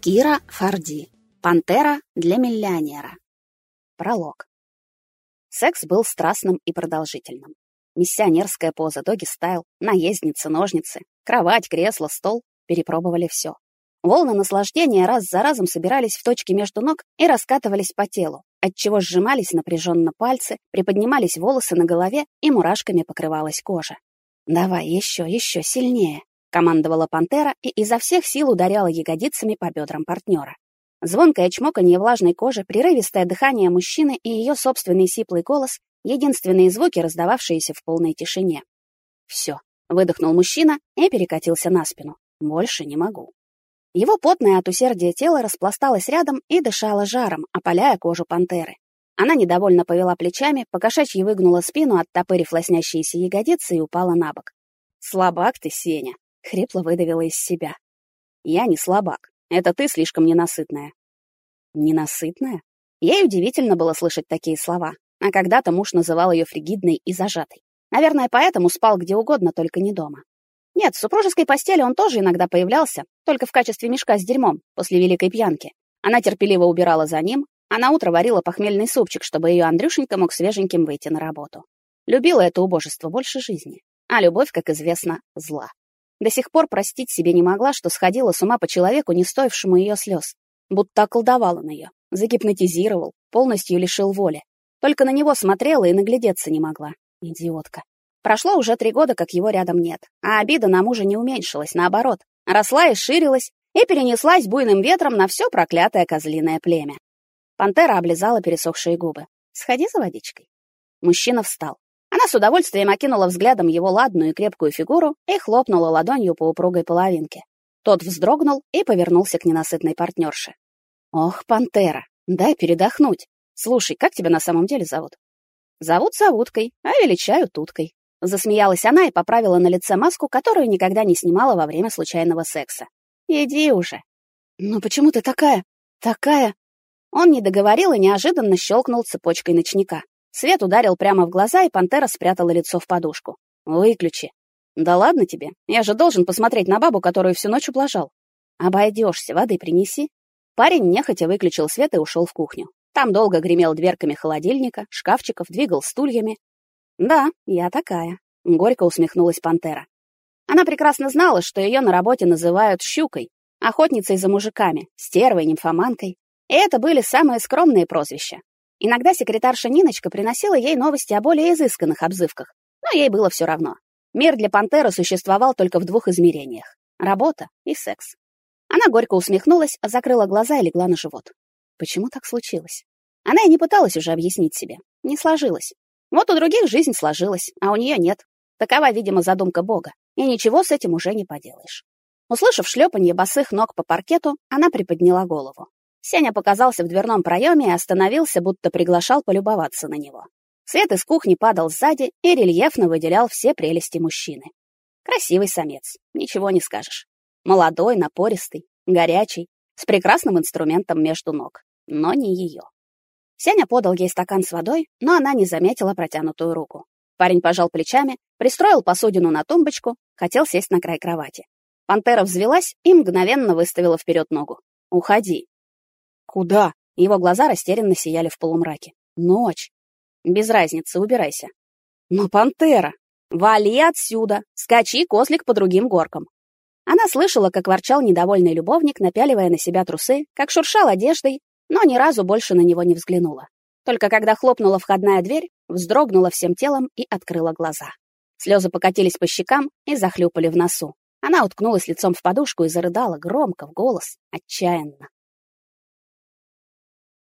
Кира Форди. Пантера для миллионера. Пролог. Секс был страстным и продолжительным. Миссионерская поза, доги-стайл, наездницы, ножницы, кровать, кресло, стол — перепробовали все. Волны наслаждения раз за разом собирались в точке между ног и раскатывались по телу, отчего сжимались напряженно пальцы, приподнимались волосы на голове и мурашками покрывалась кожа. «Давай еще, еще сильнее», — командовала пантера и изо всех сил ударяла ягодицами по бедрам партнера. Звонкое чмоканье влажной кожи, прерывистое дыхание мужчины и ее собственный сиплый голос — единственные звуки, раздававшиеся в полной тишине. «Все», — выдохнул мужчина и перекатился на спину. «Больше не могу». Его потное от усердия тело распласталось рядом и дышало жаром, опаляя кожу пантеры. Она недовольно повела плечами, покошачьи выгнула спину, оттопырив лоснящиеся ягодицы и упала на бок. «Слабак ты, Сеня!» — хрипло выдавила из себя. «Я не слабак. Это ты слишком ненасытная». «Ненасытная?» Ей удивительно было слышать такие слова, а когда-то муж называл ее фригидной и зажатой. Наверное, поэтому спал где угодно, только не дома. Нет, в супружеской постели он тоже иногда появлялся, только в качестве мешка с дерьмом после великой пьянки. Она терпеливо убирала за ним, а на утро варила похмельный супчик, чтобы ее Андрюшенька мог свеженьким выйти на работу. Любила это убожество больше жизни. А любовь, как известно, зла. До сих пор простить себе не могла, что сходила с ума по человеку, не стоившему ее слез. Будто околдовал он ее, загипнотизировал, полностью лишил воли. Только на него смотрела и наглядеться не могла. Идиотка. Прошло уже три года, как его рядом нет, а обида на мужа не уменьшилась, наоборот, росла и ширилась, и перенеслась буйным ветром на все проклятое козлиное племя. Пантера облизала пересохшие губы. «Сходи за водичкой». Мужчина встал. С удовольствием окинула взглядом его ладную и крепкую фигуру и хлопнула ладонью по упругой половинке. Тот вздрогнул и повернулся к ненасытной партнерше. «Ох, пантера, дай передохнуть. Слушай, как тебя на самом деле зовут?» «Зовут Завуткой, а величаю Туткой». Засмеялась она и поправила на лице маску, которую никогда не снимала во время случайного секса. «Иди уже». «Ну почему ты такая? Такая?» Он не договорил и неожиданно щелкнул цепочкой ночника. Свет ударил прямо в глаза, и пантера спрятала лицо в подушку. «Выключи». «Да ладно тебе, я же должен посмотреть на бабу, которую всю ночь ублажал». «Обойдешься, воды принеси». Парень нехотя выключил свет и ушел в кухню. Там долго гремел дверками холодильника, шкафчиков, двигал стульями. «Да, я такая», — горько усмехнулась пантера. Она прекрасно знала, что ее на работе называют «щукой», охотницей за мужиками, стервой, нимфоманкой. И это были самые скромные прозвища. Иногда секретарша Ниночка приносила ей новости о более изысканных обзывках, но ей было все равно. Мир для пантеры существовал только в двух измерениях — работа и секс. Она горько усмехнулась, закрыла глаза и легла на живот. Почему так случилось? Она и не пыталась уже объяснить себе. Не сложилось. Вот у других жизнь сложилась, а у нее нет. Такова, видимо, задумка Бога, и ничего с этим уже не поделаешь. Услышав шлепанье босых ног по паркету, она приподняла голову. Сеня показался в дверном проеме и остановился, будто приглашал полюбоваться на него. Свет из кухни падал сзади и рельефно выделял все прелести мужчины. Красивый самец, ничего не скажешь. Молодой, напористый, горячий, с прекрасным инструментом между ног, но не ее. Сеня подал ей стакан с водой, но она не заметила протянутую руку. Парень пожал плечами, пристроил посудину на тумбочку, хотел сесть на край кровати. Пантера взвелась и мгновенно выставила вперед ногу. «Уходи». «Куда?» Его глаза растерянно сияли в полумраке. «Ночь». «Без разницы, убирайся». «Но пантера!» «Вали отсюда! Скачи, кослик, по другим горкам!» Она слышала, как ворчал недовольный любовник, напяливая на себя трусы, как шуршал одеждой, но ни разу больше на него не взглянула. Только когда хлопнула входная дверь, вздрогнула всем телом и открыла глаза. Слезы покатились по щекам и захлюпали в носу. Она уткнулась лицом в подушку и зарыдала громко, в голос, отчаянно.